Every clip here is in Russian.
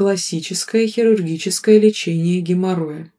Классическое хирургическое лечение геморроя.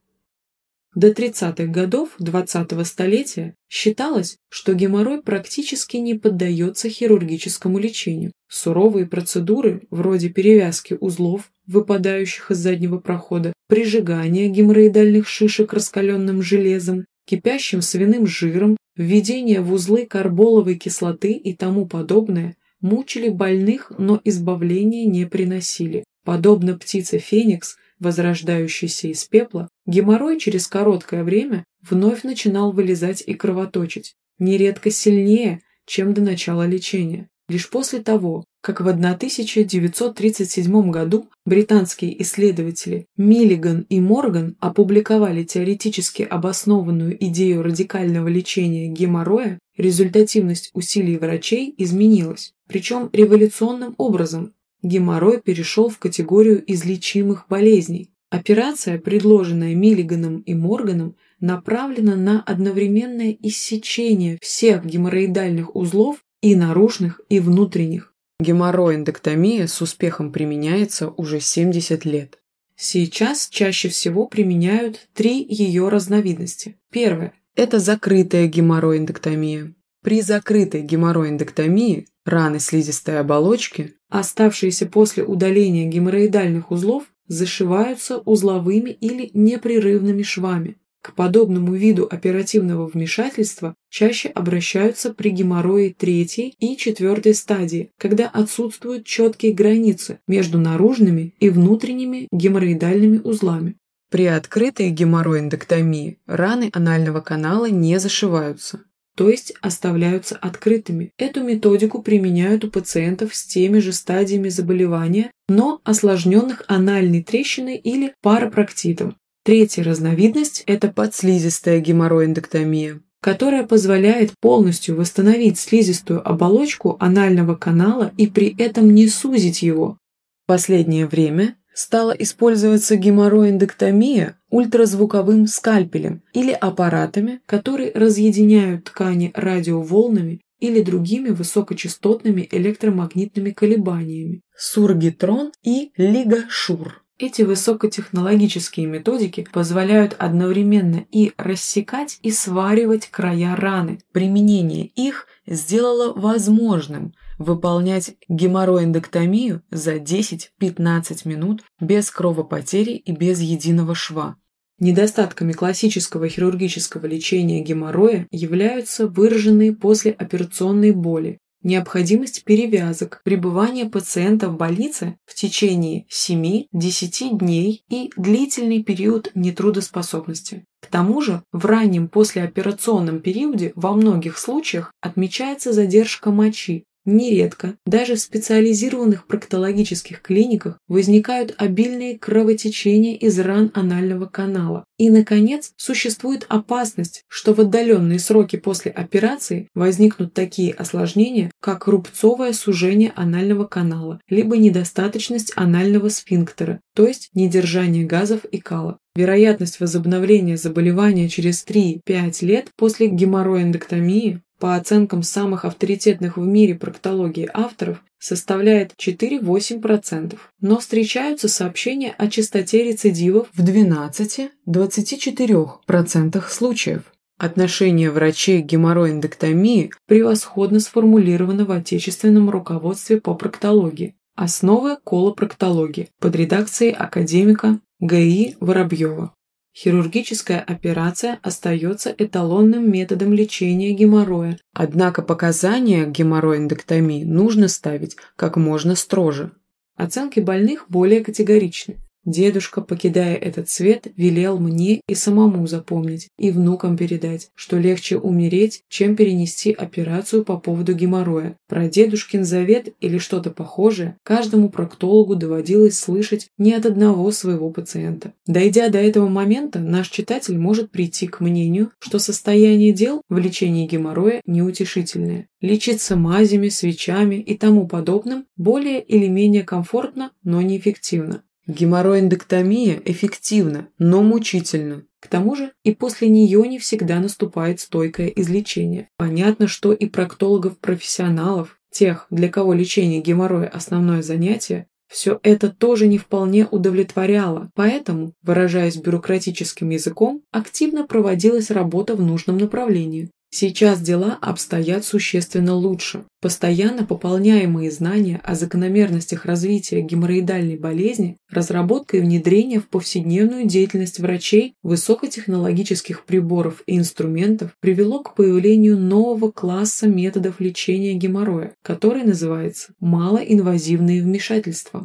До 30-х годов 20-го столетия считалось, что геморрой практически не поддается хирургическому лечению. Суровые процедуры, вроде перевязки узлов, выпадающих из заднего прохода, прижигания геморроидальных шишек раскаленным железом, кипящим свиным жиром, введение в узлы карболовой кислоты и тому подобное, мучили больных, но избавления не приносили. Подобно птице Феникс, возрождающейся из пепла, геморрой через короткое время вновь начинал вылезать и кровоточить, нередко сильнее, чем до начала лечения. Лишь после того, как в 1937 году британские исследователи Миллиган и Морган опубликовали теоретически обоснованную идею радикального лечения геморроя, результативность усилий врачей изменилась, причем революционным образом. Геморрой перешел в категорию излечимых болезней. Операция, предложенная Миллиганом и Морганом, направлена на одновременное иссечение всех геморроидальных узлов и наружных, и внутренних. Геморроэндоктомия с успехом применяется уже 70 лет. Сейчас чаще всего применяют три ее разновидности. Первое – это закрытая геморроэндоктомия. При закрытой геморроэндоктомии раны слизистой оболочки, оставшиеся после удаления геморроидальных узлов, зашиваются узловыми или непрерывными швами. К подобному виду оперативного вмешательства чаще обращаются при геморрое третьей и четвертой стадии, когда отсутствуют четкие границы между наружными и внутренними геморроидальными узлами. При открытой геморроэндоктомии раны анального канала не зашиваются, то есть оставляются открытыми. Эту методику применяют у пациентов с теми же стадиями заболевания, но осложненных анальной трещиной или парапроктитом. Третья разновидность – это подслизистая геморроэндоктомия, которая позволяет полностью восстановить слизистую оболочку анального канала и при этом не сузить его. В последнее время стала использоваться геморроэндоктомия ультразвуковым скальпелем или аппаратами, которые разъединяют ткани радиоволнами или другими высокочастотными электромагнитными колебаниями. Сургитрон и лигашур. Эти высокотехнологические методики позволяют одновременно и рассекать, и сваривать края раны. Применение их сделало возможным выполнять геморроэндоктомию за 10-15 минут без кровопотери и без единого шва. Недостатками классического хирургического лечения геморроя являются выраженные послеоперационные боли, необходимость перевязок, пребывание пациента в больнице в течение 7-10 дней и длительный период нетрудоспособности. К тому же в раннем послеоперационном периоде во многих случаях отмечается задержка мочи, Нередко даже в специализированных проктологических клиниках возникают обильные кровотечения из ран анального канала. И, наконец, существует опасность, что в отдаленные сроки после операции возникнут такие осложнения, как рубцовое сужение анального канала, либо недостаточность анального сфинктера, то есть недержание газов и кала. Вероятность возобновления заболевания через 3-5 лет после геморроэндоктомии по оценкам самых авторитетных в мире проктологии авторов, составляет 4-8%, но встречаются сообщения о частоте рецидивов в 12-24% случаев. Отношение врачей к геморроэндоктомии превосходно сформулировано в отечественном руководстве по проктологии «Основы колопроктологии» под редакцией академика Г.И. Воробьева. Хирургическая операция остается эталонным методом лечения геморроя, однако показания к геморроэндоктомии нужно ставить как можно строже. Оценки больных более категоричны. Дедушка, покидая этот свет, велел мне и самому запомнить, и внукам передать, что легче умереть, чем перенести операцию по поводу геморроя. Про дедушкин завет или что-то похожее каждому проктологу доводилось слышать не от одного своего пациента. Дойдя до этого момента, наш читатель может прийти к мнению, что состояние дел в лечении геморроя неутешительное. Лечиться мазями, свечами и тому подобным более или менее комфортно, но неэффективно. Геморроэндоктомия эффективна, но мучительна. К тому же и после нее не всегда наступает стойкое излечение. Понятно, что и проктологов-профессионалов, тех, для кого лечение геморроя – основное занятие, все это тоже не вполне удовлетворяло, поэтому, выражаясь бюрократическим языком, активно проводилась работа в нужном направлении. Сейчас дела обстоят существенно лучше. Постоянно пополняемые знания о закономерностях развития геморроидальной болезни, разработка и внедрение в повседневную деятельность врачей высокотехнологических приборов и инструментов привело к появлению нового класса методов лечения геморроя, который называется малоинвазивные вмешательства.